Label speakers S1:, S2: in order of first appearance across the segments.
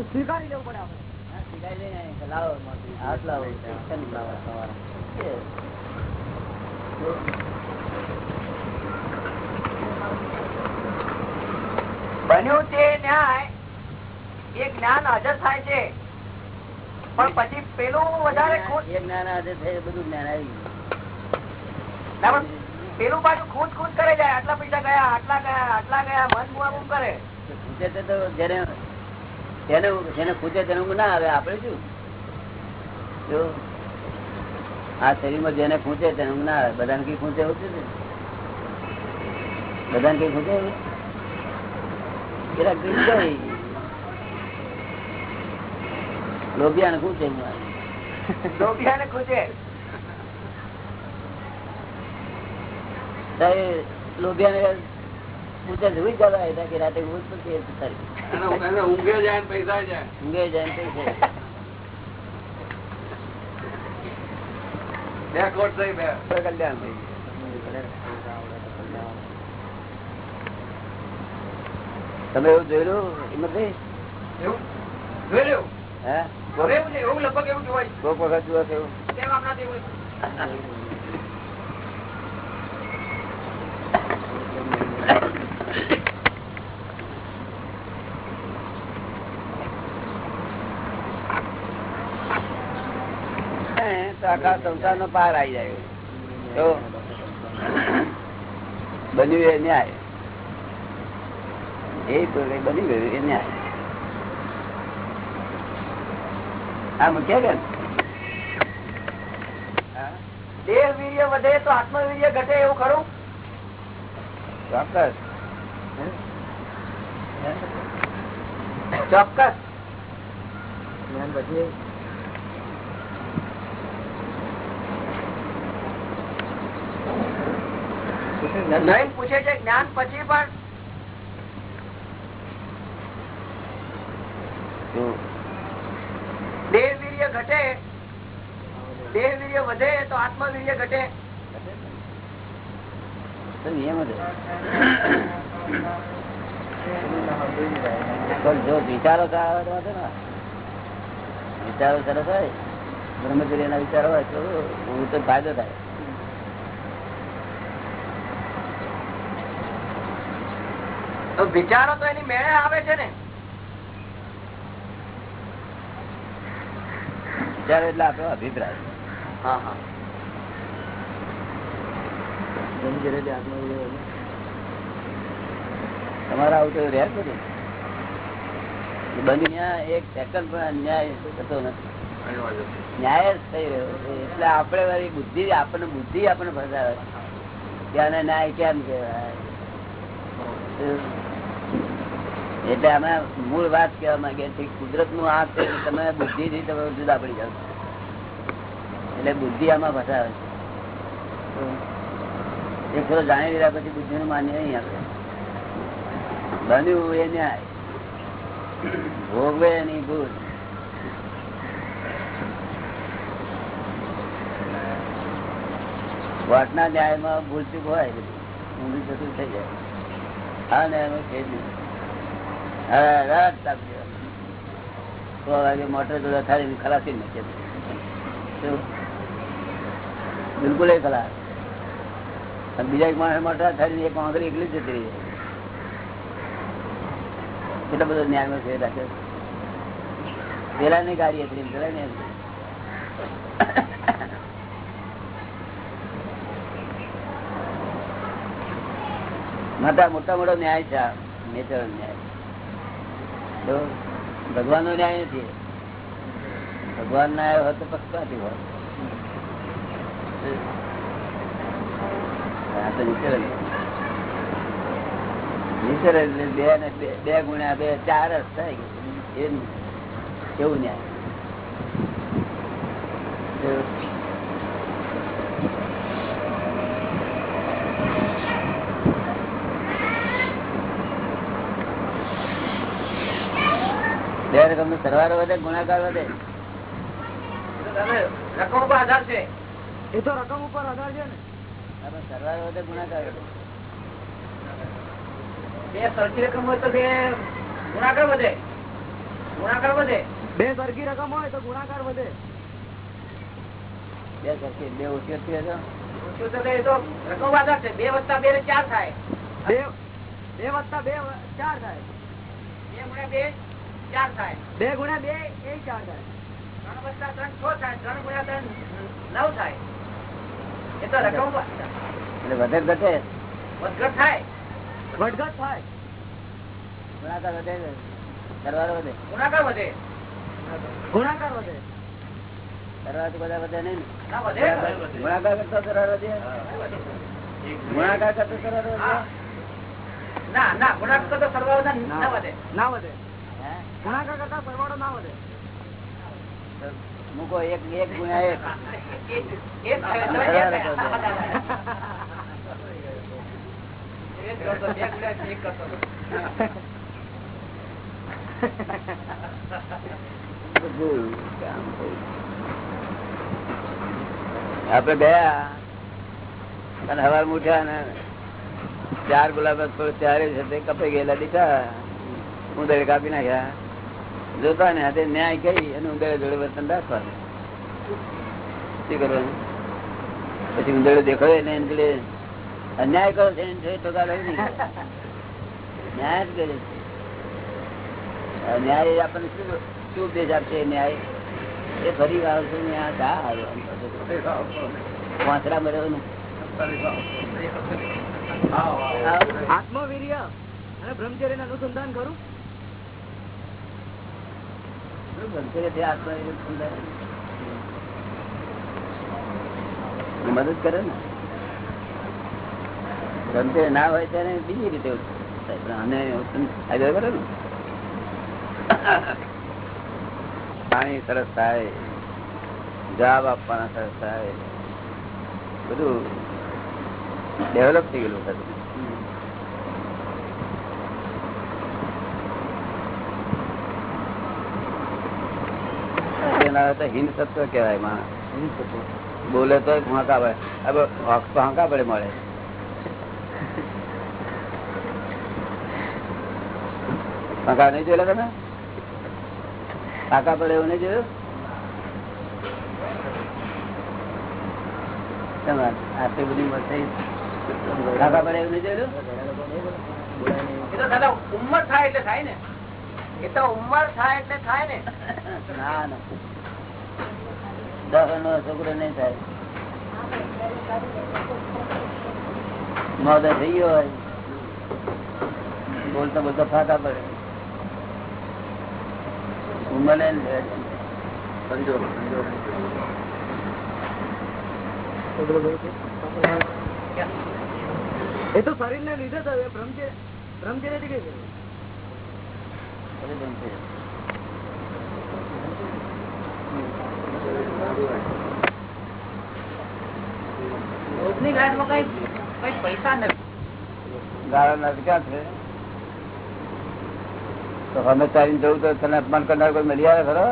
S1: સ્વીકારી લેવું પડે. બન્યું તે ન્યાય એ જ્ઞાન હાજર થાય છે. પણ પછી પેલું વધારે
S2: એ જ્ઞાન હાજર થાય બધું જ્ઞાન આવી ગયું.
S1: પેલું પાછું ખુદ ખુદ કરે જાય. આટલા પૈસા ગયા આટલા ગયા આટલા ગયા મન મુઆ કરે.
S2: તો તો જેને જેને તેને ઊંઘ ના આવે આપણે શું જો આ શરીરમાં જેને ખૂંચે તેને ઊંઘ ના આવે બધાને કઈ ખૂંચે એવું છે ને? બધાને કઈ ખૂંચે એવું? જરાક કઈ જાય. લોભિયાને ખૂંચે ઊંઘ આવે.
S1: લોભિયાને ખૂચે
S2: તો જોઈ જવા હતા કે રાતે ઊંઘ પછી
S3: ઊંઘે જાય પૈસા જાય.
S2: ઊંઘે જાય ને
S3: બે કોટ થઈ બે.
S2: કલ્યાણ તમે એવું જોયેલું હિંમતભાઈ
S1: એવું?
S2: હે?
S1: એવું લગભગ એવું જોવાય
S2: કોક વખત જોવા એવું હે, તો આખા સંસાર નો પાર આવી જાય. બન્યું એ ન્યાય. એ બની ગયું, એ ન્યાય. આ કે
S1: દેહ વીર્ય વધે તો આત્મવીર્ય ઘટે એવું ખરું?
S2: ચોક્કસ.
S1: ચોક્કસ. નહીં પૂછે છે જ્ઞાન પછી પણ? દેહ વીર્ય ઘટે દેહ વીર્ય વધે તો આત્મવીર્ય ઘટે.
S2: નિયમ જ જો વિચારો સારા ને તો વિચારો સરસ હોય બ્રહ્મચર્ય ના વિચારો હોય તો હું તો ફાયદો થાય.
S1: તો વિચારો તો એની મેળે આવે છે ને.
S2: વિચારો એટલે આપણો અભિપ્રાય.
S1: હા હા.
S2: તમારે આવું તો રહે બધું. બંધ એક સેકન્ડ પણ અન્યાય થતો નથી. ન્યાય જ થઈ રહ્યો છે. એટલે આપણે વાળી બુદ્ધિ આપણને બુદ્ધિ આપણને ફસાવે છે. ન્યાય કેમ કહેવાય? એટલે અમે મૂળ વાત કેવા માંગીએ છીએ કુદરતનું આ છે તમે બુદ્ધિ થી તમે જુદા પડી જાવ એટલે બુદ્ધિ આમાં ફસાવે છે. એક થોડો જાણી લીધા પછી બુદ્ધિ નું માન્ય નહીં આપણે. બન્યું એ ન્યાય. ભોગવે એની ભૂલ. વાટના ન્યાયમાં ભૂલચૂક હોય ઊંધી થતું થઈ જાય. આ ને એમાં નહીં. હવે રાત. વાગે મોટર જોડે શું? બિલકુલ એ ખલાસ બીજા એક માણસ મોટર થાળી એક આંગળી એકલી જ જતી રહી કેટલો બધો ન્યાય છે રાખે પેલા ની ગાડી હતી પેલા ને મોટા મોટા મોટો ન્યાય છે નેચરલ ન્યાય ભગવાન નો ન્યાય નથી. ભગવાન ના આવ્યો હોત તો પક્ષપાતી નેચરલ બે ને બે ગુણ્યા બે, ચાર જ થાય. એવું ન્યાય તો બે રકમ સરવાળો વધે ગુણાકાર વધે?
S1: રકમ ઉપર આધાર છે.
S3: એ તો રકમ ઉપર આધાર છે ને.
S2: સરવાળો વધે ગુણાકાર વધે.
S1: બે સરખી રકમ હોય તો બે ગુણાકાર વધે. ગુણાકાર વધે.
S3: બે સરખી રકમ હોય તો ગુણાકાર વધે.
S2: બે સરખી બે ઓછી ઓછી
S1: એ તો રકમ આધાર છે. બે વત્તા બે એટલે ચાર થાય.
S3: બે બે વત્તા બે ચાર થાય.
S1: બે ગુણ્યા બે ચાર થાય.
S3: બે ગુણ્યા બે એ ચાર થાય.
S1: ત્રણ વત્તા ત્રણ છ થાય ત્રણ ગુણ્યા ત્રણ નવ થાય. એ તો રકમ
S2: વધે ઘટે.
S1: વધઘટ થાય.
S3: વધઘટ થાય.
S2: ગુણાકાર વધે સરવાળો વધે.
S1: ગુણાકાર વધે.
S3: ગુણાકાર વધે.
S2: સરવાળો તો બધા વધે નહીં ના.
S1: વધે
S2: ગુણાકાર કરતો સરવાળો વધે. ગુણાકાર કરતા સરવાળો વધે.
S1: ના ના ગુણાકાર તો સરવાળો ના ના વધે.
S3: ના વધે? ગુણાકાર કરતા ના વધે.
S2: મૂકો એક એક ગુણ્યા એક. આપડે ગયા અને હવા ઉઠ્યા ને ચાર ગુલાબ થોડું ત્યારે છે તે કપાઈ ગયેલા દીધા. દરેક કાપી નાખ્યા. જોતા ને હાથે ન્યાય કહી અને ઉંદરે જોડે વર્તન રાખવાનું. શું કરવાનું? પછી ઉંદરે દેખાય ને જોડે અન્યાય કરો છે ન્યાય જ કરે છે. ન્યાય આપણને શું શું ઉપદેશ આપશે? ન્યાય. એ ફરી વાર આવશે ને આ આમ થતું? વાંસળા મર્યો ને.
S3: આત્મવીર્ય. અને બ્રહ્મચર્ય અનુસંધાન કરું
S2: શું બનશે કે તે આત્મવિશ્વાસ સમજાય? એ મદદ કરે ને. ગમતે ના હોય ત્યારે બીજી રીતે. પણ સરસ થાય. જવાબ આપવાના સરસ થાય. બધું ડેવલપ થઈ ગયેલું હતું એના તો હિન્દ તત્વ કહેવાય માણસ. બોલે તો હાંકા પડે. હાંકા પડે મળે. હાંકા નહીં જોયેલા તમે? હાંકા પડે એવું નહીં જોયું? આટલી બધી થઈ. હાંકા પડે એવું નહીં
S1: જોયું દાદા ઉંમર થાય એટલે થાય ને. એ તો ઉંમર થાય એટલે થાય ને.
S2: ના ના. દસ નો છોકરો નહીં થાય. મોદા થઈ ગયો હોય. બોલતો બોલતો ફાકા પડે. ઉંમર ને
S3: એ તો શરીર ને લીધે થયું એ બ્રહ્મચર્ય બ્રહ્મચર્યથી કઈ થયું?
S1: રોજની ગાંઠમાં કઈ કઈ પૈસા નથી.
S2: ક્યાં છે? તો અમે તારી જવું તો તને અપમાન કરનાર કોઈ મળી આવે ખરો?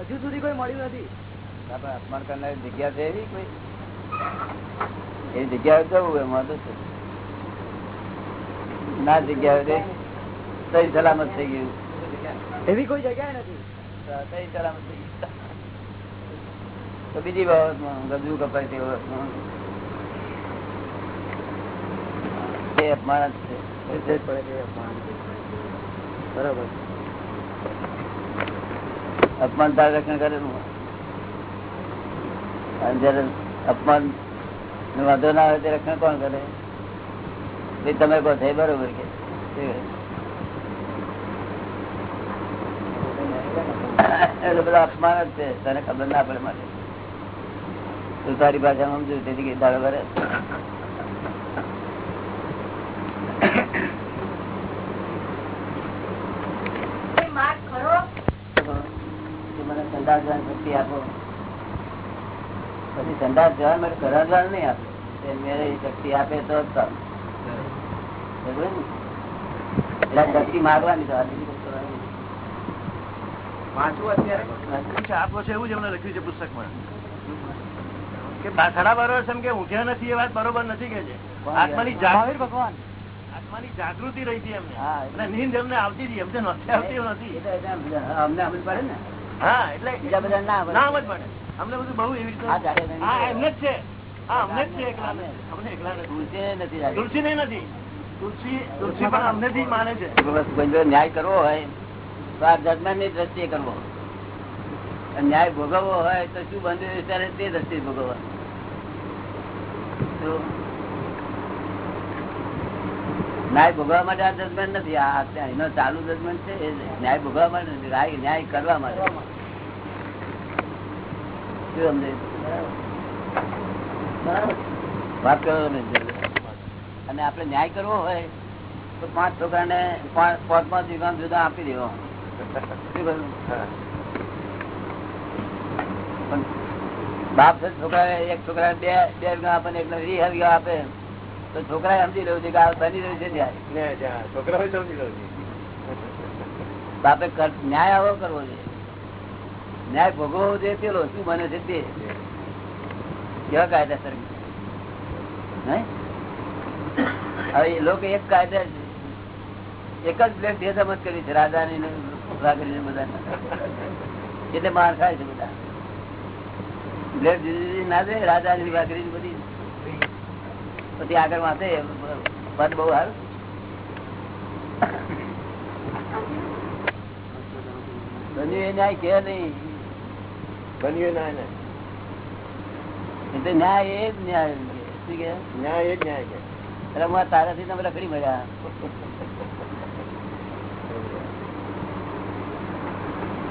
S3: હજુ સુધી કોઈ મળ્યું નથી.
S2: આપણે અપમાન કરનાર જગ્યા છે એવી કોઈ? એ જગ્યાએ જવું એમાં તો? ના જગ્યાએ સહી સલામત થઈ ગયું.
S3: એવી કોઈ જગ્યા નથી.
S2: થઈ તો બીજી બાબતમાં ગજુ કપાય તે બાબતમાં. અપમાન જ છે
S3: બરાબર.
S2: અપમાન તાર રક્ષણ કરેલું અને જયારે અપમાન વાંધો ના આવે તે રક્ષણ કોણ કરે? તમે કહો છે બરોબર કે. એટલે બધા અપમાન જ છે. તને ખબર ના પડે માટે તું તારી ભાષામાં સમજુ તેથી કે તારો મને સંદાસ જવાની શક્તિ આપો. પછી સંદાસ જવા માટે કરાવવાનું નહીં આપે. એ શક્તિ આપે તો જ? એટલે શક્તિ માગવાની આ બીજી કશું કરવાની નહીં.
S1: વાંચવું અત્યારે?
S4: આપો છે. એવું જ એમને લખ્યું છે પુસ્તકમાં. કે સાડા બાર વર્ષ એમ કે ઊંઘ્યા નથી એ વાત બરોબર નથી કે છે. આત્માની જાગ
S3: ભગવાન.
S4: આત્માની જાગૃતિ રહી હતી એમને.
S2: હા.
S4: અને નીંદ એમને આવતી હતી. એમને નથી આવતી નથી.
S2: અમને સમજ પડે ને?
S4: હા એટલે
S2: બીજા બધા ના સમજ
S4: પડે. અમને બધું બહુ એવી રીતે
S2: આ જાડે નહીં.
S4: હા એમને જ છે. હા અમને જ છે એકલા. અમને એકલા નથી.
S2: નથી
S4: તુલસી નહીં નથી. તુલસી તુલસી પણ અમને થી માને છે.
S2: ન્યાય કરવો હોય દ્રષ્ટિએ કરવો. ન્યાય ભોગવવો હોય તો શું બંધ વિચારે તે દ્રષ્ટિએ ભોગવવા. ન્યાય ભોગવવા માટે આ જજમેન્ટ નથી. આ એનો ચાલુ જજમેન્ટ છે, એ ન્યાય ભોગવવા માટે નથી. ન્યાય કરવા માટે. શું? વાત કરો અને આપણે ન્યાય કરવો હોય તો પાંચ છોકરાને પાંચ પાંચ પાંચ વીઘા જુદા આપી દેવો. બાપ છે છોકરા એક છોકરા બે બે વીઘા આપે ને એકને વીસ વીઘા આપે. તો છોકરા સમજી રહ્યું છે કે આ બની રહ્યું છે ન્યાય
S4: છોકરાઓ સમજી લો
S2: બાપે કર- ન્યાય આવો કરવો છે. ન્યાય ભોગવવો છે પેલો શું બને છે તે? કેવા કાયદેસર? નહીં? હવે એ લોકો એક કાયદા એક જ બ્લેક ભેદામત કરી છે રાજાની બધા. એટલે માર ખાય છે બધા. બ્લેડ જુદી જુદી ના દે રાજાની ભાગરી બધી. પછી આગળ વાંચે પદ બહુ બન્યું એ ન્યાય કે નહીં?
S4: બન્યું ના ને
S2: એટલે ન્યાય એ જ ન્યાય શું કે?
S4: ન્યાય એ જ ન્યાય કે
S2: એટલે હું તારાથી તમે રખડી મળ્યા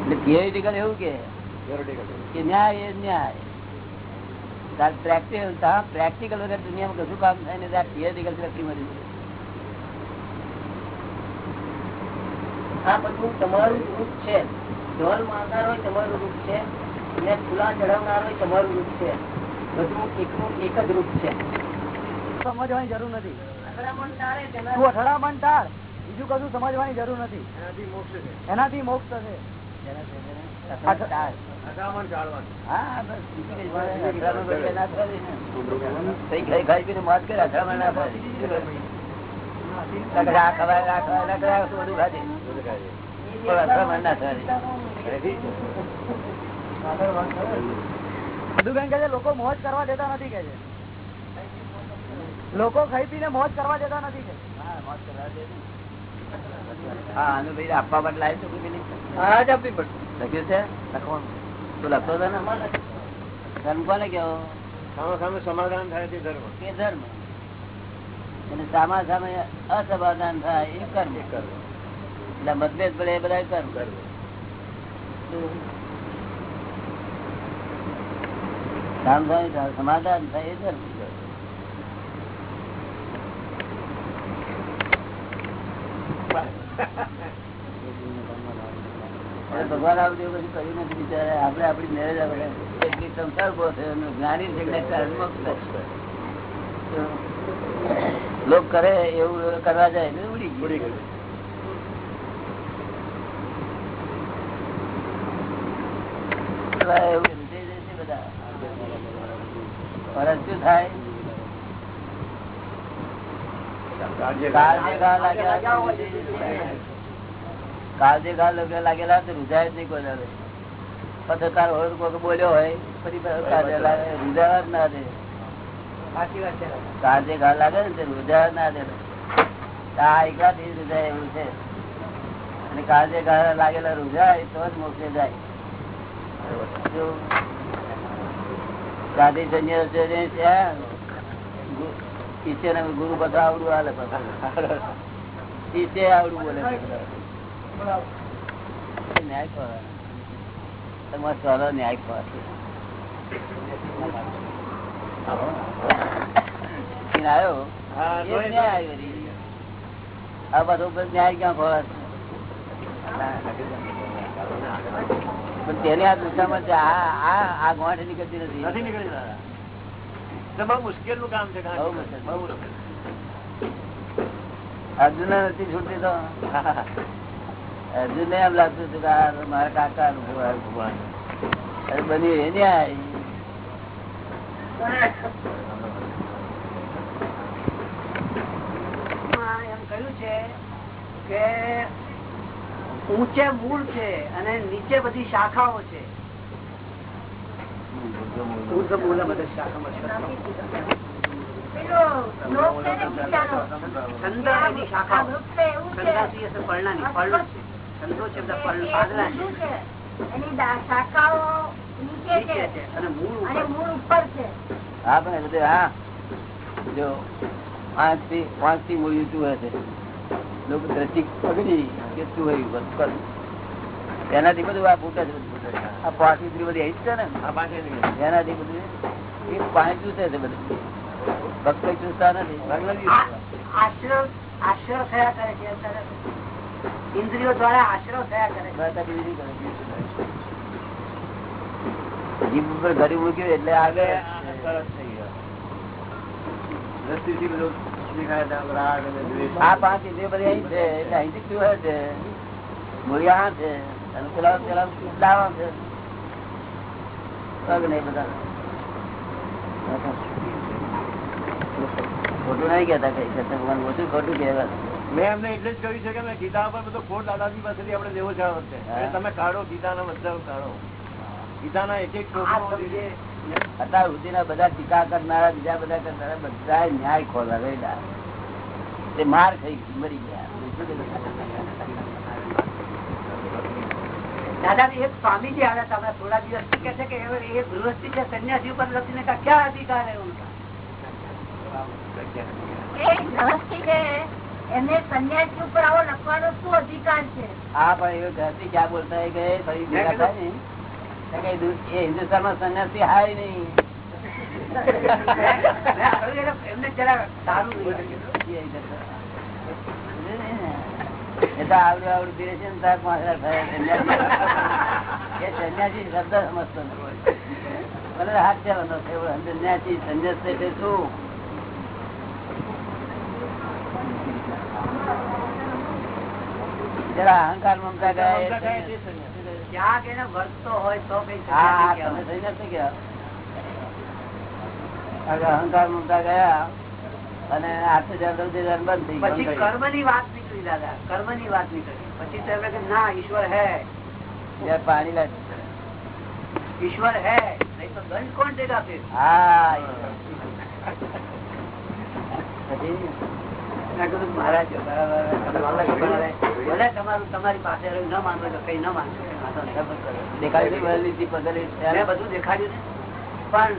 S2: એટલે theoretical એવું કે કે ન્યાય એ ન્યાય. પ્રેક્ટિકલ પ્રેક્ટિકલ વગર દુનિયામાં કશું કામ થાય ને ત્યાં theoretical વ્યક્તિ મળી
S3: આ બધું તમારું રૂપ છે. ઢોલ મારનાર હોય તમારું રૂપ છે. ને ફૂલા ચડાવનાર હોય તમારું રૂપ છે. બધું એકનું એક જ રૂપ છે. સમજવાની જરૂર નથી. તું અથડામણ ટાળ બીજું કશું સમજવાની જરૂર નથી. એનાથી મોક્ષ થશે.
S2: મોજ
S3: લોકો મોજ કરવા દેતા નથી કે છે. લોકો ખાઈ પીને મોજ કરવા દેતા નથી કે
S2: હા આનું ભાઈ આપવા માટે લાવી શકું નહીં.
S3: હા જ આપવી પડશે.
S2: લખ્યું છે? લખવાનું. તું લખતો હતો ને ધર્મ કોને કેવો
S4: સામે સામે સમાધાન થાય તે ધર્મ.
S2: કે ધર્મ? અને સામા સામે અસમાધાન થાય એ કર્મ. એટલે મતભેદ પડે એ બધા કર્મ. થાય સમાધાન થાય એ ધર્મ. હવે ભગવાન આ બધું કર્યું નથી બિચારા. આપડે આપણી મેરેજ આપણે એટલી સંસાર ઊભો થયો જ્ઞાની. લોક કરે એવું કરવા જાય ને ઉડી
S4: ઉડી ગયું.
S2: પરત થાય? કાળજે ઘા લાગે- લાગેલા તો રૂજાય જ નહીં કોઈ દાડે. પછી તાર હોય તો કોઈ બોલ્યો હોય પછી કાળજે રૂજાવા જ ના દે.
S3: સાચી વાત છે.
S2: કાળજે ઘા લાગે ને તે રૂજાવા ના દે. આ એકલા થી રૂજાય એવું છે. અને કાળજે ઘા લાગેલા રૂજાય તો જ મોક્ષે જાય. જો ગાંધી ને ત્યાં ને ગુરુ બધા આવડું હાલે બધા. ઈશ્વર આવડું બોલે. ન્યાય ખોરા તમારે ન્યાય આવ્યો વળી. આ બધો ન્યાય ક્યાં ખોરા પણ તેને આ છે આ ગોઠ નીકળતી
S4: નથી મુશ્કેલનું કામ છે.
S2: અર્જુન નથી છૂટતી તો અર્જુન ને એમ લાગતું હતું કે મારા કાકા ભગવાન. અરે બન્યું એ ન્યાય.
S1: છે કે ઊંચે મૂળ છે અને નીચે બધી શાખાઓ છે. ઊર્ધ્વ મૂળ બધા શાખામાં છે. છંદ એની શાખાઓ છંદાસી એટલે પર્ણની પર્ણ છે. છંદો છે? બધા પર્ણ પાંદડા છે
S5: એની દા- શાખાઓ નીચે
S1: નીચે
S5: છે
S1: છે અને મૂળ ઉપર
S5: છે.
S2: હા પણ હા. જો પાંચથી પાંચથી મૂળ્યું ચૂહે છે. લોકો દ્રષ્ટિ પકડી કે ચૂહ્યું બસ એનાથી બધું આ ફૂટે છે આ પાંચથી બધી આવી છે ને?
S4: આ.
S2: એનાથી બધું એ પાણી ચૂસે છે બધું. ભક્ત ચૂસતા નથી?
S1: આ- આશ્રવ આશ્રવ થયા કરે છે. ઇન્દ્રિયો દ્વારા આશરો થયા કરે?
S2: જીભ ઉપર ઘડી મૂક્યું એટલે
S4: આગળ આ છે,
S2: પાંચ ઇન્દ્રિયો બધી અહીં એટલે અહીંથી ચૂહે છે? મૂળિયા છે અને પેલા પેલા દાવા છે. પગ નહીં બધા. ખોટું નહીં કેતા કઈ. ભગવાન ઓછું ખોટું કહેવા
S4: મેં એમને એટલે જ કહ્યું છે કે ગીતા પર બધો ખોટ દાદાજી પાસેથી આપણે લેવો
S2: જાણો
S4: છે. તમે કાઢો ગીતાના મતલબ કાઢો ગીતાના એક એક
S2: અત્યાર સુધીના બધા ટીકા કરનારા બીજા બધા કરનારા બધા ન્યાય ખોલાવેલા. તે માર થઈ મરી ગયા.
S1: દાદાજી એક સ્વામીજી આવ્યા હતા થોડા દિવસ કે છે કે એ ગૃહસ્થી છે સંન્યાસી ઉપર લખીને ક્યાં અધિકાર
S5: હે ઉનકા એમને સંન્યાસી ઉપર આવો લખવાનો શું અધિકાર છે
S2: હા પણ એ ઘરથી ક્યાં બોલતા કે ફરી ભેગા થાય ને તો કે દુ- એ સન્યાસી હાય નહીં
S1: મેં
S2: આવડું છે ને સંન્યાસી. શબ્દ સમજતો નથી. હાથ ચાલવાનો છે એવો સંન્યાસી સંન્યાસ શું જરા અહંકાર મમતા ગયા
S1: ક્યાંક એને વર્તતો હોય તો કઈ
S2: ગયા. અહંકાર મમતા ગયા અને આઠ હજાર બંધ થઈ
S1: પછી કર્મ વાત નીકળી દાદા. કર્મની વાત નીકળી. પછી તમે કે ના ઈશ્વર હૈ.
S2: પાણી
S1: લા ઈશ્વર
S2: હે.
S1: તો દંડ કોણ દેગા હા તમારું તમારી પાસે ન માનવું હોય તો કઈ ન માનશો આ તો જબર કરો.
S2: દેખાડી હતી વહેલીથી પગલી
S1: મેં બધું દેખાડ્યું પણ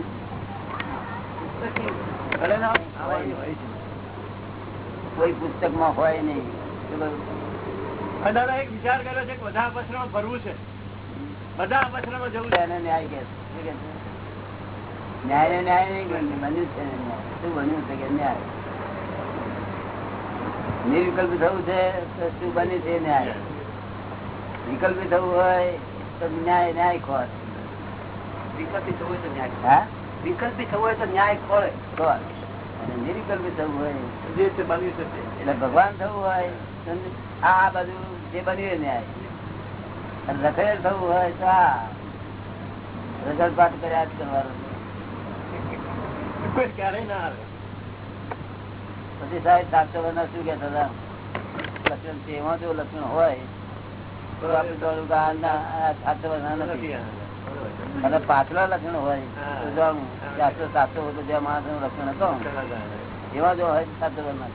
S2: કોઈ પુસ્તકમાં હોય, નહીં.
S4: દાદા એક વિચાર કર્યો છે કે બધા માં ભરવું છે. બધા અપસરમાં જવું છે.
S2: એને ન્યાય કે? ન્યાય ને ન્યાય નહીં બન્યું છે શું બન્યું છે કે ન્યાય? નિર્વિકલ્પી થવું છે તો શું બન્યું છે ન્યાય? વિકલ્પ થવું હોય તો ન્યાય ન્યાય ખોર
S1: વિકલ્પી થવું હોય તો ન્યાય
S2: હા?
S1: વિકલ્પી થવું હોય તો ન્યાય ખોળે
S2: ખોર અને નિર્વિકલ્પી થવું હોય
S4: જે છે બન્યું છે
S2: એટલે ભગવાન થવું હોય આ બધું જે બન્યું ન્યાય. અને રખડેલ થવું હોય તો આ. રગડ પાઠ કર્યા જ કરવાનું.
S4: ક્યારેય ના આવે.
S2: પછી સાહેબ શાસ્ત્રના શું કહેતા હતા? લક્ષણ છે એમાં જો લક્ષણ હોય તો આપણે
S4: નથી.
S2: અને પાછલા લક્ષણ હોય તો જાણવું શાસ્ત્ર શાસ્ત્ર હોય જે માણસનું લક્ષણ હતો. એવા જો હોય શાસ્ત્રના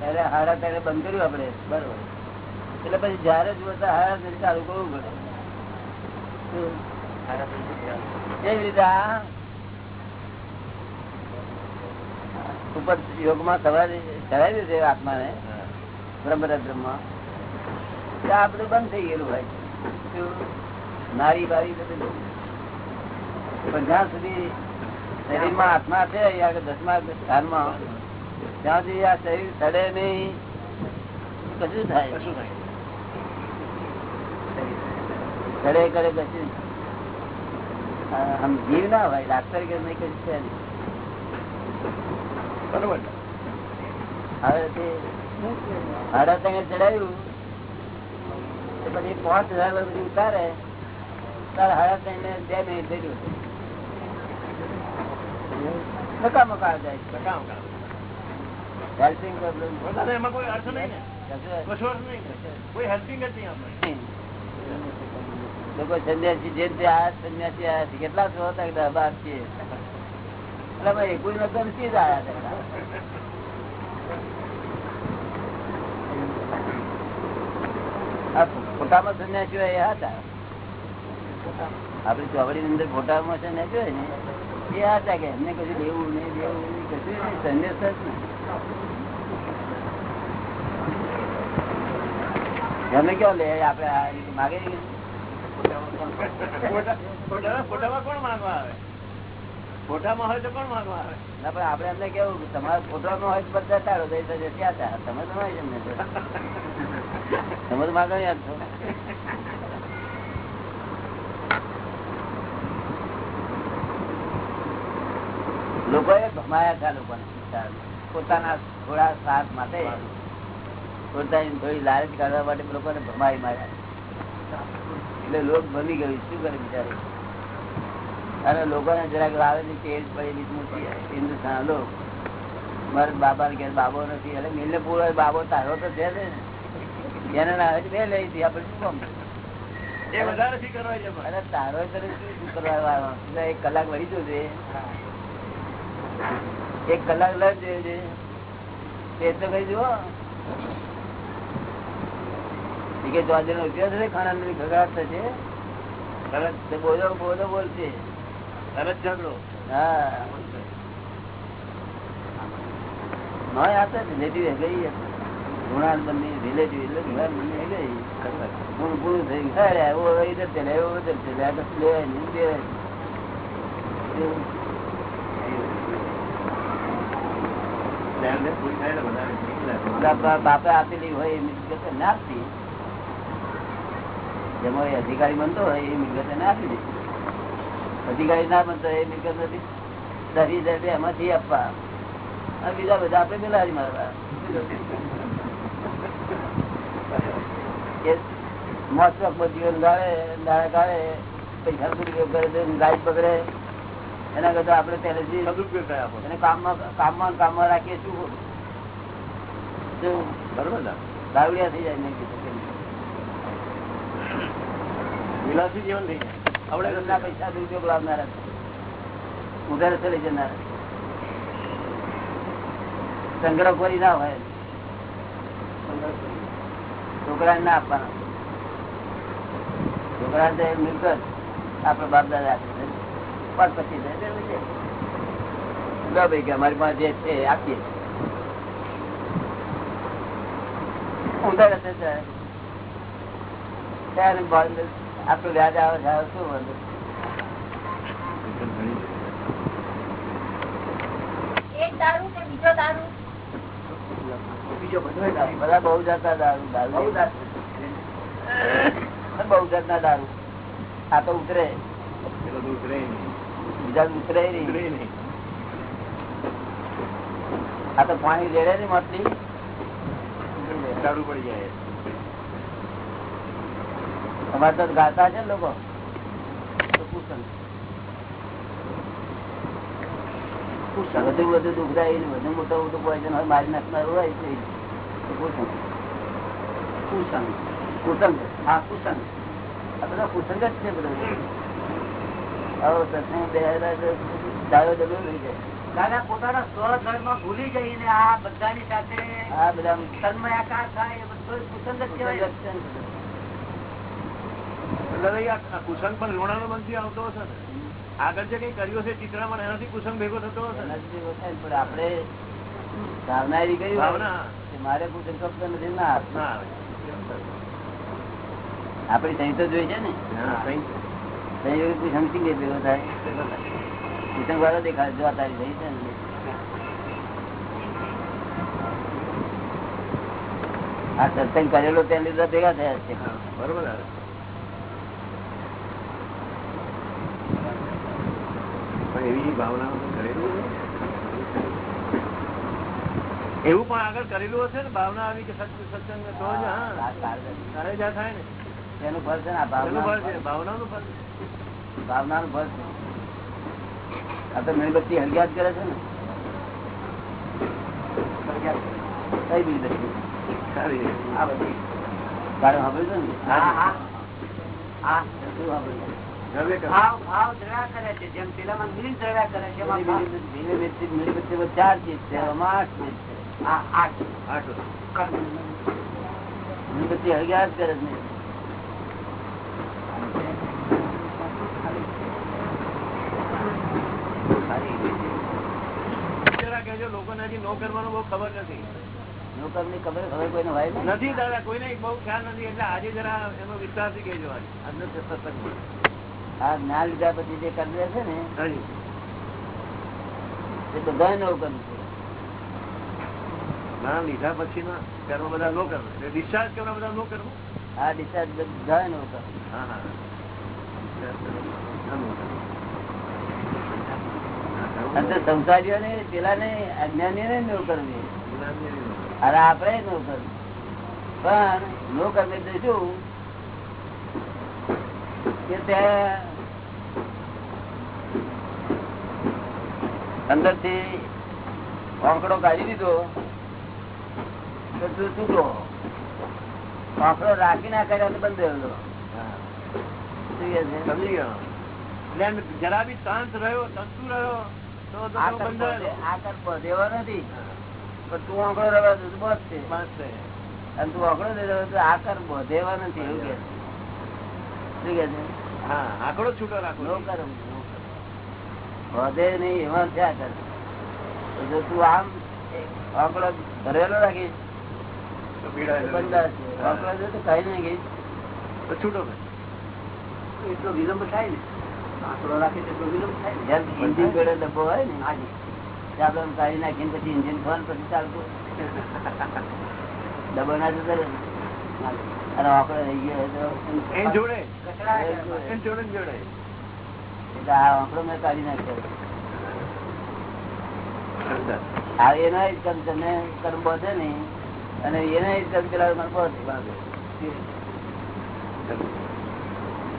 S2: ત્યારે હારા ત્યારે બંધ કર્યું આપડે બરોબર. એટલે પછી જયારે જોતા હારા ત્યારે ચાલુ કરવું પડે. એવી રીતે આ ઉપર યોગમાં ચડાવ્યું છે આત્માને. બ્રહ્મરદ્રમાં માં બધું બંધ થઈ ગયેલું હોય. શું? નારી બારી બધું. પણ જ્યાં સુધી શરીરમાં આત્મા છે દસમા સ્થાનમાં ત્યાં સુધી આ શરીર સડે નહીં. કશું થાય.
S4: કશું થાય.
S2: કરે કશું. આમ જીવ ના હોય ડાક્ટર કે નહીં કશું છે નહીં.
S4: બરોબર.
S2: હવે તે હાડા તને ચડાવ્યું પછી પાંચ હજાર વર્ષ ઉતારે તારે હાડા તને બે મિનિટ થઈ ગયું જાય છે.
S4: કામ કામ
S2: હેલ્પિંગ પ્રોબ્લેમ
S4: દાદા એમાં કોઈ અર્થ નહીં ને?
S2: લોકો સંન્યાસી જે આ સંન્યાસી કેટલા સો હતા બાર છે નતો નથી જ આયા હતા. આ ફોટામાં આપડી ચોપડી ની અંદર ફોટામાં સંન્યાસીઓ હોય ને એ હતા કે એમને કશું દેવું નહીં, દેવું કશું નહીં સંન્યાસ જ નહીં. એમને ક્યાં લે આપડે માગે
S4: ફોટા- ફોટા- ફોટામાં કોણ માનવા આવે? ફોટામાં હોય તો
S2: પણ આપડે એમને કેવું તમારા ફોટોમાં હોય તો બધા તારો દઈ તમે તો નહીં એમને તમે તો માગો યાદ છો. લોકોએ ભમાયા હતા લોકોને પોતાના થોડા સાથ માટે પોતાની થોડી લાલચ કાઢવા માટે લોકોને ભમાઈ માર્યા. એટલે લોક ભમી ગયું. શું કરે બિચારું? અને લોકોને જરાક લાવેલી તેલ પડેલી હિન્દુસ્તાન લોક મારા બાપા ને બાબો નથી. એટલે મિલને પૂરો બાબો તારો તો છે ને. એને ના આવે બે લઈ હતી આપડે શું કામ. અરે તારો શું શું કરવા એક કલાક વળી જશે એક કલાક લઈ તે તો કઈ જુઓ. કે ચોધરી નો ઉપયોગ થશે. ખાણા ની ઘગડાટ થશે. બોલો બોલો બોલશે.
S4: તરત ઝઘડો.
S2: હા. રિલેટિવ ગઈ ગુણાન બંને રિલેટિવ પૂરું થઈ ગયું. બાપા- આપેલી હોય એ મિલકત ના આપતી. જેમાં અધિકારી બનતો હોય એ મિલકત ના આપી અધિકારી ના બનતો એ મિલકત નથી દરી દરી એમાંથી આપવા અને બીજા બધા આપણે બિલાડી મારવા એ મોજ શોખમાં જીવન ગાળે દાડા ગાળે પૈસા દુરુપયોગ કરે પકડે એના કરતા આપણે પહેલેથી
S4: સદુપયોગ આપણો.
S2: એને કામમાં કામમાં કામમાં રાખીએ શું
S4: બરોબર ને?
S2: દાવડિયા થઈ જાય નહીં.
S4: વિલાસી જીવન થઈ જાય.
S2: ઘરના પૈસા દુરુપયોગ ઉધાર ચલી જનારા સંગ્રહખોરી ના હોય. છોકરા ના આપવાના. છોકરા મિલકત. આપડે બાપ દાદા પાંચ પચીસ અમારી પાસે જે છે આપીએ ઉધારે ત્યારે. આપણું વ્યાજ આવે છે શું વાંધો?
S5: એક દારૂ કે બીજો
S2: બધા બહુ જાતના દારૂ દારૂ. બહુ જાતના દારૂ. આ તો ઉતરે.
S4: ઉતરે નહીં.
S2: બીજા તો ઉતરે નહીં. આ તો પાણી રેડે ને મતલી
S4: દારૂ પડી જાય.
S2: અમારે તો ગાતા છે લોકો. વધુ વધુ દુઃખદાયી વધુ મોટો મોટું પોઈઝન હોય મારી નાખનારું હોય તો કુસંગ. કુસંગ કુસંગ હા કુસંગ આ બધા કુસંગ જ છે બધું. આવો સત્સંગ બેહેલા તો ડબલો લઈ જાય.
S3: દાદા પોતાના સ્વધર્મ ભૂલી જઈને આ બધાની સાથે
S2: આ બધા
S3: તન્મયાકાર થાય એ બધું કુસંગ જ કહેવાય.
S2: કુસંગ
S4: પણ ઋણાનો બંધથી આવતો હશે ને. આગળ જે કઈ કર્યું છે ચિત્રામાં એનાથી કુસંગ ભેગો થતો હશે
S2: પણ આપણે ભાવના એવી કઈ
S4: ભાવના.
S2: મારે કુસંગ શબ્દ નથી ના આપે. આપડી સહી તો જોઈ છે ને? સહી કુસંગ ભેગો થાય. કુસંગ વાળો દેખાય જો આ તારી સહી છે ને. આ સત્સંગ કરેલો તેની ભેગા થયા છે.
S4: બરોબર દાદા. પણ એવી ભાવના કરેલું એવું પણ આગળ કરેલું હશે ને? ભાવના આવી કે સત્સંગ સત્સંગ તો જ હા. ત્યારે જ થાય ને?
S2: એનું ફળ છે ને આ
S4: એનું ફળ છે
S2: ભાવના
S4: ભાવનાનું ફળ
S2: ભાવનાનું ફળ છે. આ તો મીણબત્તી હળગ્યા કરે છે ને. કઈ બીજી બધી
S4: સારી
S2: આ બધી તારે સાંભળ્યું છે ને?
S1: હા હા. હા
S2: શું સાંભળ્યું?
S4: લોકોને હજી નો કરવાનો બહુ ખબર નથી.
S2: નોકરની ખબર ખબર કોઈને હોય
S4: નથી દાદા કોઈને બહુ ખ્યાલ નથી એટલે આજે જરા એનો વિસ્તારથી કહેજો આજે. આજનો સત્સંગમાં.
S2: આ જ્ઞાન લીધા પછી જે કરી છે ને એ બધા નવું કરવું છે.
S4: ના લીધા પછી ના કર્મ બધા નો કરવું. ડિસ્ચાર્જ કરવા બધા નો કરવું?
S2: આ ડિસ્ચાર્જ બધા નવું કરવું
S4: હા હા.
S2: અને તો પેલા ને અજ્ઞાની ને નવું કરવી અરે આપણે નો કરવું પણ નો કરવી તો શું? કે ત્યાં અંદરથી આંકડો કાઢી દીધો. તો તું છૂટો રાખી ના કર્યો તો બંધ છે?
S4: સમજી ગયો. જરા બી શાંત રહ્યો તંતુ રહ્યો તો તો
S2: આ
S4: પેલો
S2: કર્મ
S4: બંધ
S2: બધે-
S4: રહ્યો.
S2: આ કર્મ બધેવો નથી. તું તો તું તો એવું કે
S4: હા આંકડો છૂટો રાખો.
S2: નો વધે નહીં એમાં ક્યાં કરે. જો તું આમ આંકડો ભરેલો રાખીશ
S4: છૂટો
S1: એટલો વિલંબ થાય ને. આંકડો રાખે તો એટલો વિલંબ થાય
S2: જેમ ઇન્જિન પેડે ડબ્બો હોય ને તે આમ કાઢી નાખીને પછી ઇન્જિન ફોન પછી ચાલતું. ડબ્બો ના જતો. અને આંકડો રહી ગયો
S4: જોડે? જોડે ને જોડે?
S2: આ આંકડો મેં કાઢી નાખ્યો. કર્મ બધે નહીં. અને એના જ પેલા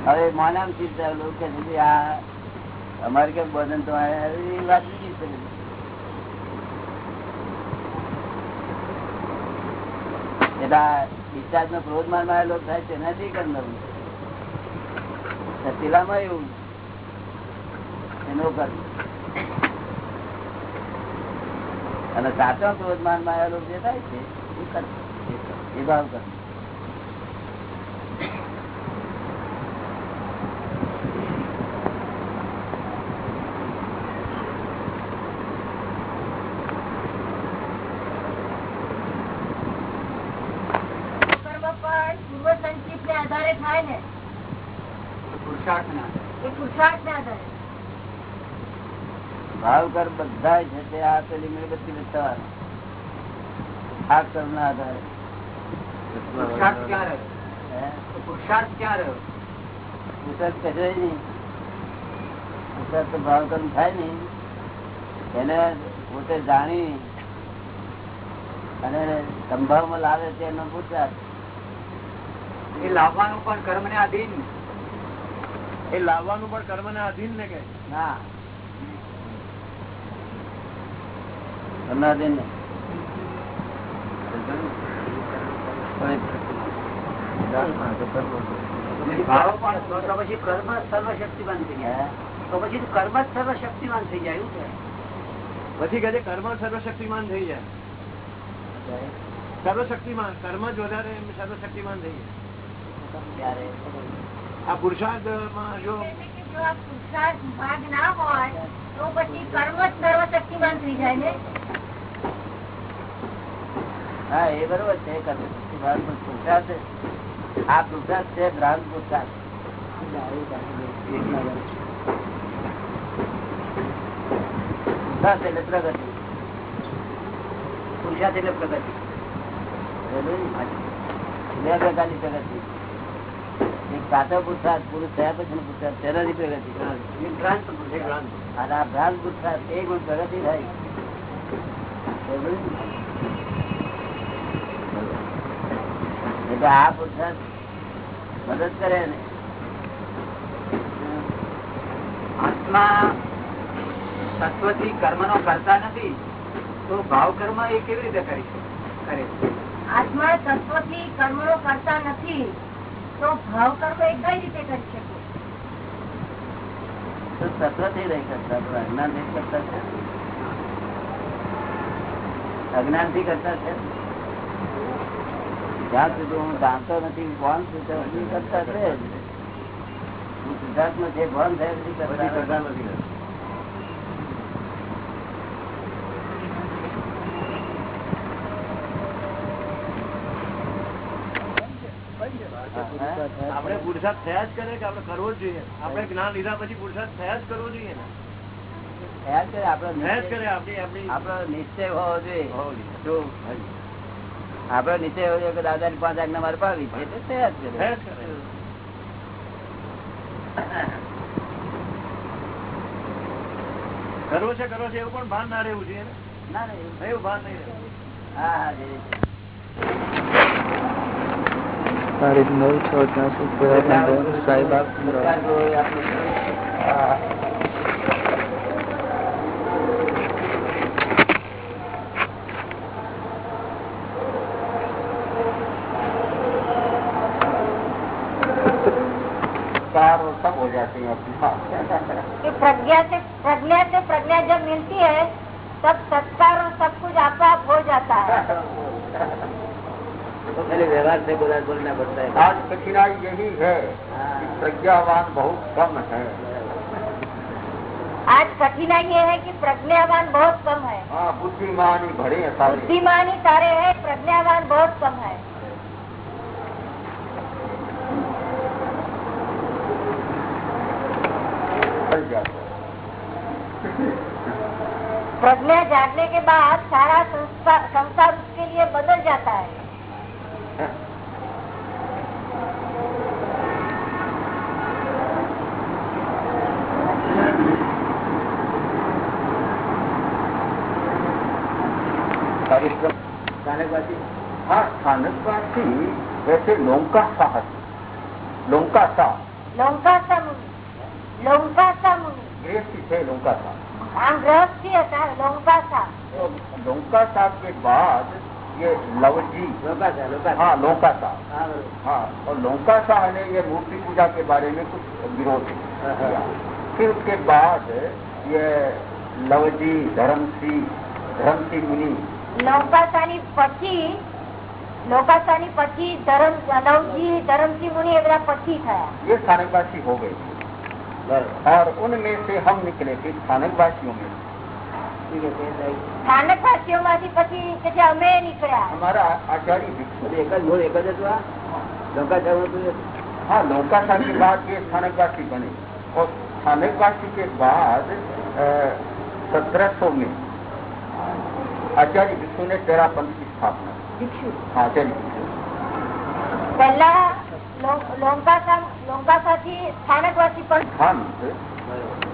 S2: હવે માનામ ચિંતા લોકો કે આ અમારે કેમ બોધન તો વાત એટલે discharge નો ક્રોધ મારમાં લોકો થાય તેનાથી કર્મ સતીલામાં એવું. એનો કર અને સાચો ક્રોધ માનમાં જે થાય છે, એ ભાવ કર્મ
S5: કર્મ પણ પૂર્વ સંચિત ને આધારે થાય ને
S1: પુરુષાર્થ ના
S5: એ પુરુષાર્થ ને આધારે
S2: ભાવ કર બધા છે તે આ પેલી મીણબત્તી વિસ્તાર. આ કર્મ ના આધારે.
S1: પુરુષાર્થ ક્યાં રહ્યો પુરુષાર્થ ક્યાં રહ્યો
S2: પુરુષાર્થ કશો નહીં. પુરુષાર્થ તો ભાવ કર્મ થાય નહીં. એને પોતે જાણી અને સંભાવમાં લાવે તેનો પુરુષાર્થ.
S1: એ લાવવાનું પણ કર્મ ને આધીન.
S4: એ લાવવાનું પણ કર્મ ને અધીન ને કે?
S2: ના. કર્ણાધીન નહીં.
S1: ભાવ પણ તો તો પછી કર્મ જ સર્વશક્તિમાન થઈ
S2: હે?
S1: જાય તો પછી તો કર્મ જ સર્વશક્તિમાન થઈ જાય એવું છે
S4: પછી કહે છે કર્મ સર્વશક્તિમાન થઈ જાય સર્વશક્તિમાન કર્મ જ વધારે એમ સર્વશક્તિમાન થઈ જાય
S2: ત્યારે
S4: આ પુરુષાર્થમાં જો
S5: એટલે કે જો આ પુરુષાર્થ ભાગ ના હોય તો પછી કર્મ જ સર્વશક્તિમાન થઈ જાય ને
S2: હા એ બરોબર છે પુરુષાર્થ આ પુરુષાર્થ છે પુરુષાર્થ પુરુષાર્થ એટલે પ્રગતિ.
S1: પુરુષાર્થ એટલે પ્રગતિ.
S2: બે પ્રકારની પ્રગતિ. એક સાચો પુરુષાર્થ પુરુષ થયા પછી પુરુષાર્થ તેનાથી પ્રગતિ. અને આ ભ્રાંત પુરુષાર્થ એ પણ પ્રગતિ થાય. એટલે આ પુરુષાર્થ મદદ કરે ને.
S1: આત્મા તત્વથી કર્મ નો કરતા નથી
S4: તો ભાવ કર્મ એ કેવી રીતે કરી શકે? કરે?
S5: આત્મા તત્વથી નો કરતા નથી તો ભાવ કર્મ એ કઈ રીતે કરી શકે?
S2: તો તત્વથી નહીં કરતા અજ્ઞાન નહીં કરતા છે? અજ્ઞાનથી કરતા છે? જ્યાં સુધી હું જાણતો નથી કોણ છું ત્યાં સુધી કરતા છે. જ. હું સિદ્ધાર્થમાં જે ભાન થાય એ
S4: બધી
S2: કરતા
S4: કરતા
S2: નથી.
S4: નથી. આપણે પુરુષાર્થ થયા જ કરે કે આપણે કરવો જ જોઈએ? આપણે જ્ઞાન લીધા પછી પુરુષાર્થ થયા જ કરવો જોઈએ ને?
S2: થયા જ કરે આપણો
S4: થયા જ
S2: નિશ્ચય-
S4: કરે આપણી આપણી
S2: આપણો નિશ્ચય હોવો જોઈએ.
S4: જોઈએ
S2: કે દાદા ની પાંચ આજ્ઞા મારે પાવી છે
S4: કરવો છે કરવો છે એવું પણ ભાન ના રહેવું જોઈએ ના?
S2: ના એવું-
S4: એવું ભાન નહીં.
S2: હા.
S6: તારીખ નવ છ પૂરા સાહેબ
S2: हो। जाते हैं? अपने पास
S5: प्रज्ञा से प्रज्ञा से प्रज्ञा जब मिलती है तब संस्कार और सब कुछ आप आप हो जाता है।
S2: तो पहले व्यवहार से बोला बोलना पड़ता है।
S7: आज कठिनाई यही है
S2: हाँ।
S7: कि प्रज्ञावान बहुत कम है।
S5: आज कठिनाई ये है कि प्रज्ञावान बहुत कम है।
S7: हाँ बुद्धिमान ही भरे हैं सारे।
S5: बुद्धिमान ही सारे है प्रज्ञावान बहुत कम है
S7: बन जाते हैं।
S5: प्रज्ञा जागने के बाद सारा संसार उसके लिए बदल जाता है।
S7: हाँ स्थानकवासी वैसे लोंका साहस लोंका सा
S5: लोंकासा मुनि लोंकासा मुनि
S7: गृहस्थी थे लोंका सा
S5: आम गृहस्थी होता है लोंकासा
S7: तो लोंका साहब के बाद ये लवजी
S2: लोका था लोका
S7: हाँ लोंका सा
S2: हाँ बरोबर.
S7: हाँ और लोंका शाह ने ये मूर्ति पूजा के बारे में कुछ विरोध किया फिर उसके बाद ये लवजी धर्मसी धर्मसी मुनि
S5: લોકાસાની પછી લોકાસાની પછી ધરમ લવજી ધરમસિંહ મુનિ એ બધા પછી થયા
S7: ये स्थानकवासी हो गए
S2: बरोबर.
S7: और उनमें से हम निकले थे स्थानकवासियों में
S2: ठीक है फिर नहीं.
S5: સ્થાનકવાસીઓ માંથી પછી કે જે અમે નીકળ્યા
S7: हमारा आचार्य भिक्षु
S2: બધું एक જ મૂળ એક જ હતું આ લોકા જવાનું હતું
S7: हाँ नौका साल के बाद ये स्थानकवासी बने और स्थानकवासी के बाद सत्रह सौ में आचार्य भिक्षु ने तेरा पंथ की स्थापना की।
S5: ભિક્ષુ
S7: हाँ आचार्य भिक्षु
S5: પહેલા લોંકાસા લોંકાસાથી સ્થાનકવાસી પણ
S7: संत
S2: બરોબર.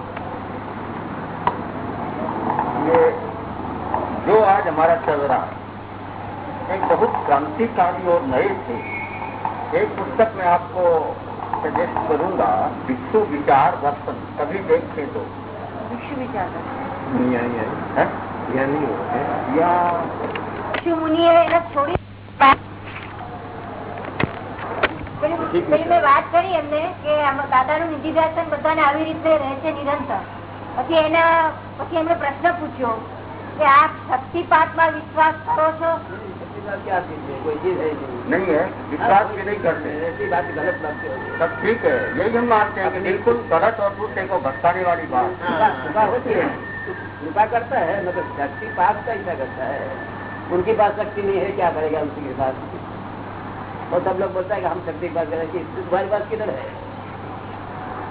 S7: ये जो आज हमारा चल रहा है एक बहुत क्रांतिकारी और नए थे एक पुस्तक में आपको सजेस्ट करूंगा भिक्षु विचार दर्शन कभी देखे तो
S5: ભિક્ષુ વિચાર
S4: અહીંયા અહીંયા
S7: है
S4: અહીંયા નહીં હોય
S7: या
S5: મેં વાત કરી એમને કે આમાં દાદાનું નિધિધ્યાસન બધાને આવી રીતે રહે છે નિરંતર પછી એના પછી એમણે પ્રશ્ન પૂછ્યો કે આપ શક્તિપાતમાં વિશ્વાસ કરો છો
S2: बात क्या चीज है कोई चीज है नहीं
S7: नहीं है विश्वास भी नहीं करते
S2: ऐसी बात गलत बात है
S7: सब ठीक है यही हम मानते हैं कि बिल्कुल गलत और दूसरे को भटकाने वाली बात
S2: कृपा कृपा होती है कृपा करता है मगर शक्ति पास कैसा करता है उनके पास शक्ति नहीं है क्या करेगा उसी के पास और सब लोग बोलता है कि हम शक्ति की बात कर रहे हैं तुम्हारी बात किधर है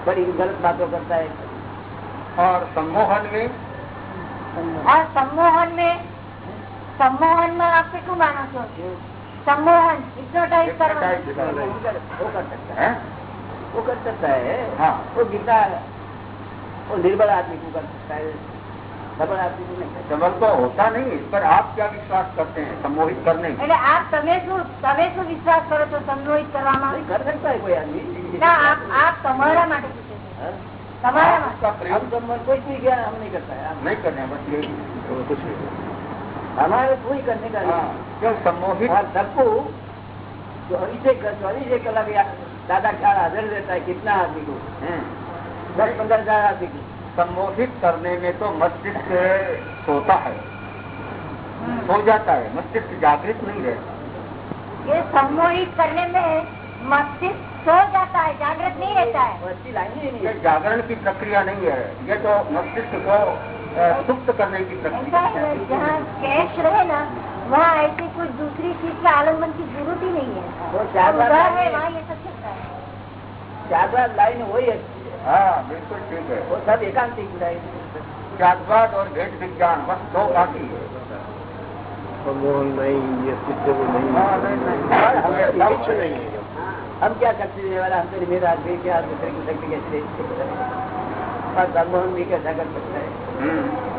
S2: बड़ी गलत बातों करता है
S7: और सम्मोहन में
S5: और सम्मोहन में सम्मोहन में आप क्यों मानो છો सम्मोहन हिप्नोटाइज
S2: वो कर सकता है वो कर सकता है
S7: हाँ
S2: वो गीता वो निर्बल आदमी को कर सकता है सबल आदमी को नहीं कर
S7: समझ तो होता नहीं इस पर आप क्या विश्वास करते हैं सम्मोहित करने में
S5: એટલે આપ તમે શું તમે શું વિશ્વાસ કરો છો સંમોહિત કરવામાં
S2: नहीं कर सकता है कोई आदमी
S5: ના આપ આપ તમારા માટે પૂછે છે
S2: हाँ?
S5: તમારા માટે
S7: आपका
S2: हम
S7: प्रयोग
S2: तो मन कोई चीज ज्ञान हम नहीं करता है हम
S7: नहीं करने बस यही
S4: તો कुछ नहीं
S2: हमारे कोई करने का
S7: हाँ,
S2: नहीं
S7: क्यों सम्मोहित
S2: और सबको चौबीस चौबीस कलाक या- दादा ख्याल हाजिर रहता है कितना आदमी को
S7: हम्म,
S2: दस पंद्रह हजार आदमी को
S7: सम्मोहित करने में तो मस्तिष्क सोता है। सो जाता है मस्तिष्क जागृत नहीं रहता।
S5: ये सम्मोहित करने में मस्तिष्क सो जाता है जागृत नहीं रहता है।
S2: वो लाइन नहीं
S7: ये जागरण की प्रक्रिया नहीं है। ये तो मस्तिष्क को सुप्त करने की प्रक्रिया
S5: है। जहाँ कैश रहे ना वहाँ ऐसी कोई दूसरी चीज़ के आलंबन की ज़रूरत ही नहीं है। है। वहाँ ये सब चलता है।
S2: बार लाइन वही है।
S7: हाँ बिल्कुल ठीक है।
S2: वो सब एकांतिक लाइन
S7: जातवाद और भेद विज्ञान बस दो बाकी है।
S4: सम्मोहन नहीं ये चित्त नहीं
S7: हाँ,
S4: कुछ नहीं है।
S2: हम क्या शक्ति देने वाला हम तो मेरा आदमी क्या दूसरे की शक्ति कैसे दे हैं? सम्मोहन भी कैसा कर सकता है?
S7: हम्म।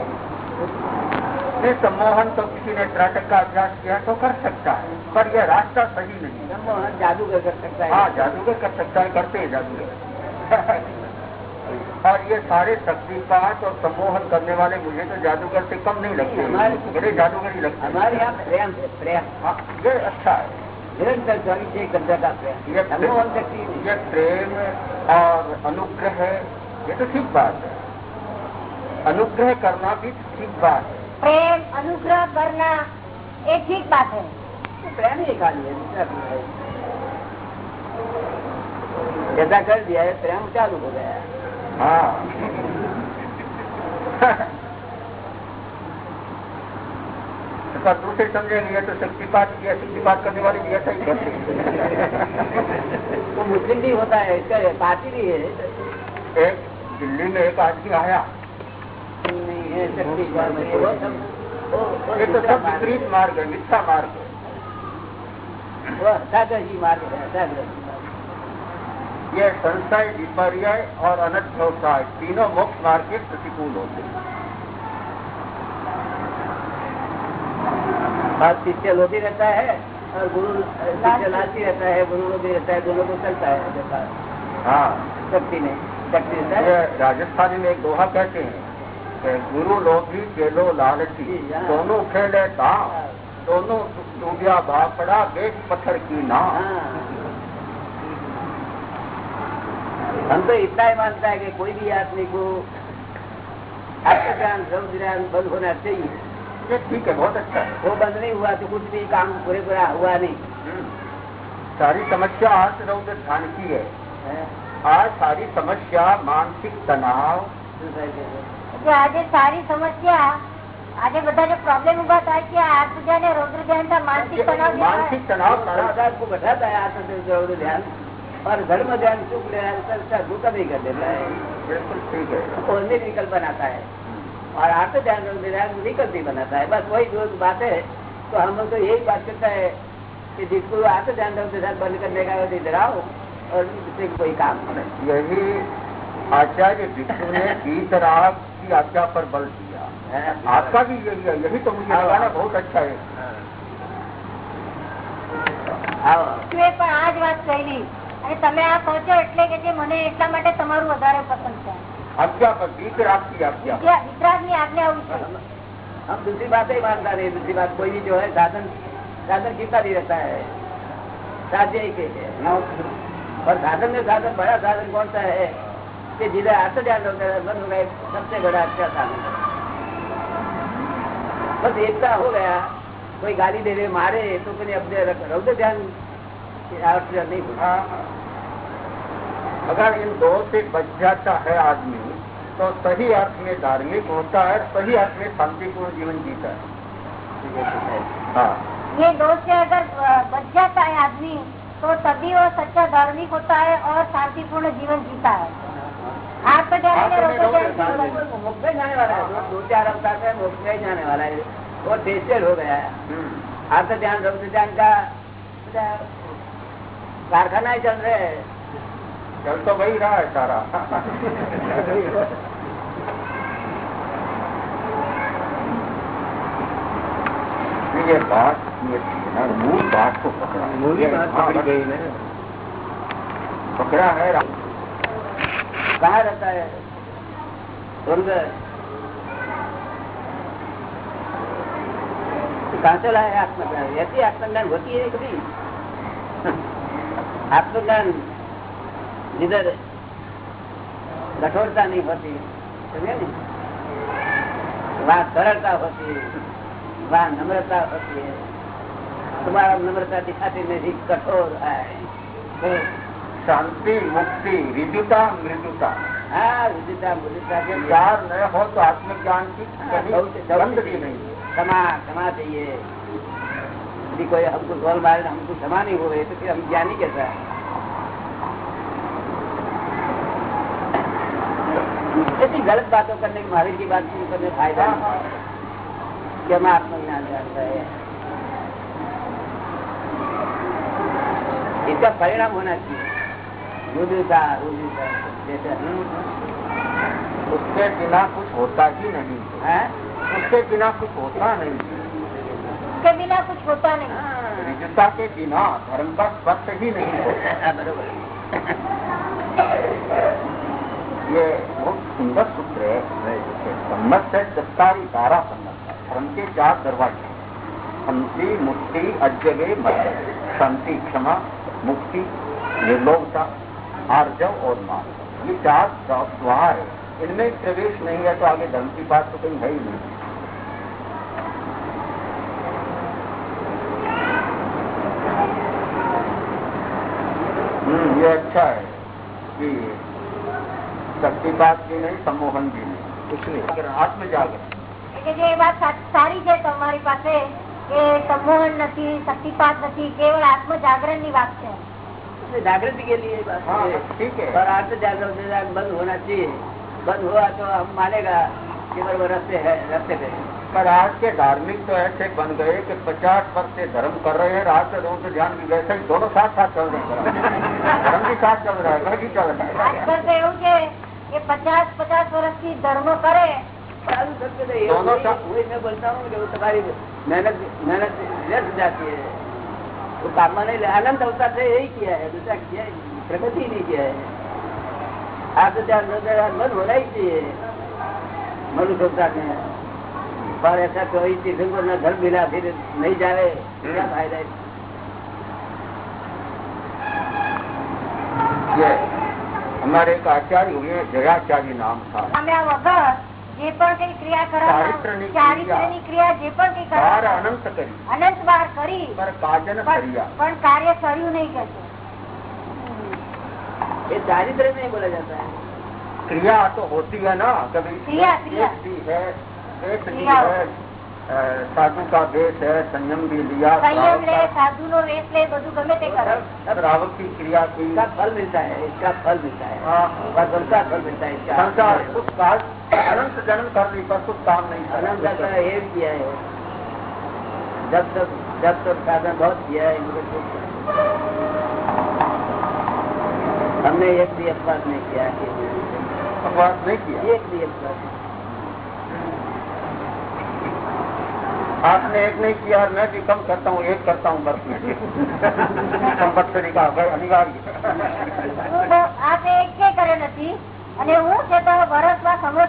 S7: सम्मोहन तो किसी ने त्राटक का अभ्यास किया तो कर सकता है पर यह रास्ता सही नहीं है।
S2: सम्मोहन जादूगर कर सकता
S7: है
S2: हाँ।
S7: है जादूगर कर सकता है करते हैं जादूगर। और ये सारे शक्तिपात और सम्मोहन करने वाले मुझे तो जादूगर से कम नहीं लगते। बड़े जादूगर ही लगते
S2: हमारे यहाँ प्रेम है प्रेम।
S7: हाँ, ये अच्छा है।
S2: निरंतर चौबीस एक घंटा का प्रेम।
S7: ये
S2: सम्मोहन शक्ति
S7: ये प्रेम और अनुग्रह है ये तो ठीक बात है। अनुग्रह करना भी ठीक बात है।
S5: प्रेम अनुग्रह करना ये ठीक बात है।
S2: तो प्रेम ही खाली है है। ऐसा कर दिया है प्रेम चालू हो गया है।
S7: हाँ पर दूसरे समझेंगे ये तो शक्तिपात किया शक्तिपात करने वाले भी ऐसा ही करते हैं।
S2: वो मुस्लिम भी होता है इसका पार्टी भी है
S7: एक दिल्ली में एक आदमी आया
S2: नहीं है शक्ति वो सब वो- वो
S7: ये तो
S2: दूसरा
S7: सब
S2: मार्ग है।
S7: विपरीत मार्ग है मिथ्या मार्ग है
S2: वो हताग्रही मार्ग है हताग्रही मार्ग।
S7: ये संशय विपर्य और अनध्यवसाय तीनों मोक्ष मार्ग के प्रतिकूल होते हैं
S2: और शिष्य लोभी रहता है और गुरु शिष्य लालची रहता है गुरु लोभी रहता है दोनों को चलता है व्यापार
S7: हाँ
S2: शक्ति में शक्ति रहता
S7: ये
S2: है
S7: राजस्थानी में एक दोहा कहते हैं कि गुरु लोभी केलो लालची
S2: जी, हाँ।
S7: दोनों खेले दाम दोनों डूबिया बापड़ा बेच पत्थर की नाम
S2: हाँ। हम तो इतना ही मानता है कि कोई भी आदमी को आत्मज्ञान सर्व ज्ञान बंद होना चाहिए
S7: ये ठीक है बहुत अच्छा है
S2: वो बंद नहीं हुआ तो कुछ भी काम पूरे पूरा हुआ नहीं
S7: हम्म। सारी समस्या आज रौद्र ध्यान की है
S2: है?
S7: आज सारी समस्या मानसिक तनाव
S5: જે આજે સારી સમસ્યા આજે બધા જે પ્રોબ્લેમ ઉભા થાય છે આ આત્મજ્ઞાન અને રૌદ્ર ધ્યાન का मानसिक तनाव जो है,
S7: मानसिक तनाव सारा
S2: सारा और धर्म ध्यान सुख ले रहा है
S7: बिल्कुल ठीक है।
S2: बनाता है। और आत्म ध्यान विकल्प ही बनाता है। बस वही जो बात है तो हम लोग तो यही बात करता है कि जिसको आत्म ध्यान के साथ बंद करने का इधर आओ और उससे कोई काम
S7: यही आचार्य जिसको ने गीत राग की आज्ञा पर बल दिया।
S2: हाँ।
S7: आपका भी यही है यही तो मुझे हाँ। लगाना बहुत अच्छा है।
S5: हाँ। आज बात कही અને તમે આ કહો છો એટલે કે જે મને એટલા માટે તમારું વધારે પસંદ છે
S7: आज्ञा पर गीतराग की आज्ञा
S5: વિદ્યા- વિતરાગની આજ્ઞા આવું છે
S2: हम हम दूसरी बात ही मानता नहीं दूसरी बात कोई भी जो है साधन साधन कितना भी रहता है साध्य ही के है और साधन में साधन बड़ा साधन कौन सा है कि जिधर आत्म ध्यान होता है बंद हो गए सबसे बड़ा अच्छा साधन है बस एकता हो गया कोई गाली दे दे मारे तो फिर अपने रख- रौद्र ध्यान नहीं हाँ,
S7: हाँ। अगर इन दो से बच जाता है आदमी तो सही अर्थ में धार्मिक होता है सही अर्थ में शांतिपूर्ण जीवन जीता है। हाँ
S5: ये दोष से अगर बच जाता है आदमी तो तभी वो सच्चा धार्मिक होता है और शांतिपूर्ण जीवन जीता है।
S2: आप तो जाने वाला है दो चार जाने वाला है। वो टेस्टेड हो गया है।
S7: हम्म।
S2: आपका तो ध्यान रोक ध्यान का कारखाना ही चल रहे हैं।
S7: चल तो वही रहा है सारा। ये बात ये ना मूल बात को पकड़ा।
S4: मूली बात
S7: हाँ,
S4: पकड़ी गई ना।
S7: पकड़ा है
S2: कहाँ रहता है? कहाँ चला है आत्मज्ञान? ऐसी आत्मज्ञान होती है कभी? આત્મજ્ઞાન લીધે કઠોરતા નહીં હોતી સમજે સરળતા હોતી વાહ નમ્રતા હોતી તમારા નમ્રતા દિખાતી નથી કઠોર
S7: શાંતિ મુક્તિ વિદ્યુતા મૃદુતા
S2: હા વિદ્યુતા મૃદુતા के
S7: प्यार न हो तो आत्मज्ञान की સમા नहीं
S2: क्षमा यदि कोई हमको गोल मारे हमको क्षमा नहीं हो रही तो फिर हम ज्ञानी कैसा है? ऐसी गलत बातों करने की महावीर की बात शुरू करने फ़ायदा कि हम आत्मज्ञान जानता है? इसका परिणाम होना चाहिए। जैसे
S7: उसके बिना कुछ होता ही नहीं।
S2: है?
S7: उसके बिना कुछ होता नहीं।
S5: उसके बिना कुछ होता नहीं।
S7: विद्युता के बिना धर्म का स्पर्श ही नहीं होता।
S2: हाँ,
S7: ये बहुत सुंदर सूत्र है। सम्मत है दस्तारी धारा सम्मत धर्म के चार दरवाजे शांति मुक्ति अजगे मध्य शांति क्षमा मुक्ति निर्लोकता आर्जव और मान ये चार द्वार है। इनमें प्रवेश नहीं है तो आगे धर्म की बात तो कहीं है ही नहीं। हम्म, ये अच्छा है कि शक्तिपात भी नहीं सम्मोहन भी नहीं कुछ नहीं अगर आत्म जागरण
S5: એટલે જે એ વાત સા- સારી છે તમારી પાસે કે સંમોહન નથી શક્તિપાત નથી કેવળ આત્મ જાગરણ ની વાત છે
S2: जागृति के लिए बात
S7: हाँ
S2: है।
S7: ठीक है
S2: और आत्म जागरण से जाग- बंद होना चाहिए बंद हुआ तो हम मानेगा कि वो रस्ते है रस्ते पे है।
S7: पर आज के धार्मिक तो ऐसे बन गए कि पचास वर्ष से धर्म कर रहे हैं रात से रोज ध्यान भी वैसे ही दोनों साथ साथ चल रहे हैं धर्म भी साथ चल रहा है घर भी चल रहा है
S5: આજકાલ તો એવું છે કે પચાસ પચાસ વર્ષથી ધર્મ કરે
S2: चालू करके रहिए।
S7: दोनों
S2: वही-
S7: का-
S2: वही मैं बोलता हूँ कि वो तुम्हारी मेहनत मेहनत व्यर्थ जाती है वो काम में नहीं ले अनंत अवतार से यही किया है दूसरा किया ही नहीं, प्रगति ही नहीं किया है आप तो ध्यान मन होना ही चाहिए मनुष्य अवतार में पर ऐसा कोई तीर्थन को न धर्म मिला फिर नहीं जावे क्या फायदा है
S7: ये हमारे एक आचार्य हुए जयाचार्य नाम था
S5: પામ્યા વગર જે પણ કઈ ક્રિયા કરવા
S7: ચારિત્રની
S5: ચારિત્રની ક્રિયા જે પણ કઈ
S7: बार
S5: કરવા
S7: अनंत करी
S5: અનંત વાર કરી
S7: पर काजन
S5: પણ
S7: करिया
S5: પણ કાર્ય કર્યું નહીં કે છે.
S2: ये दारिद्र नहीं बोला जाता है
S7: क्रिया तो होती है ना कभी
S5: क्रिया, क्रिया।
S7: एक भी है एक भी
S5: क्रिया।
S7: है अ, साधु का वेश है संयम भी लिया
S5: સંયમ
S7: श्रावक
S5: લે
S7: का-
S5: સાધુ નો વેશ લે બધું ગમે તે કરે
S7: श्रावक की क्रिया की
S2: इसका फल मिलता है इसका फल मिलता है
S7: हाँ,
S2: भगवान का फल मिलता है इसका
S7: संसार कुछ काल अनंत जन्म कर ली पर कुछ काम नहीं
S2: अनंत
S7: करा
S2: का ये किया है जब तक जब तक साधन बहुत किया है इनको कुछ- हमने एक भी अपवाद नहीं किया है
S7: बकवास नहीं किया
S2: एक भी अपवाद
S7: आपने एक नहीं किया और मैं भी कम करता हूँ एक करता हूँ वर्ष में संपत्ति का अनिवार्य
S5: હું તો આ તે એક કે કરે નથી અને હું છે તો વર્ષમાં સમજ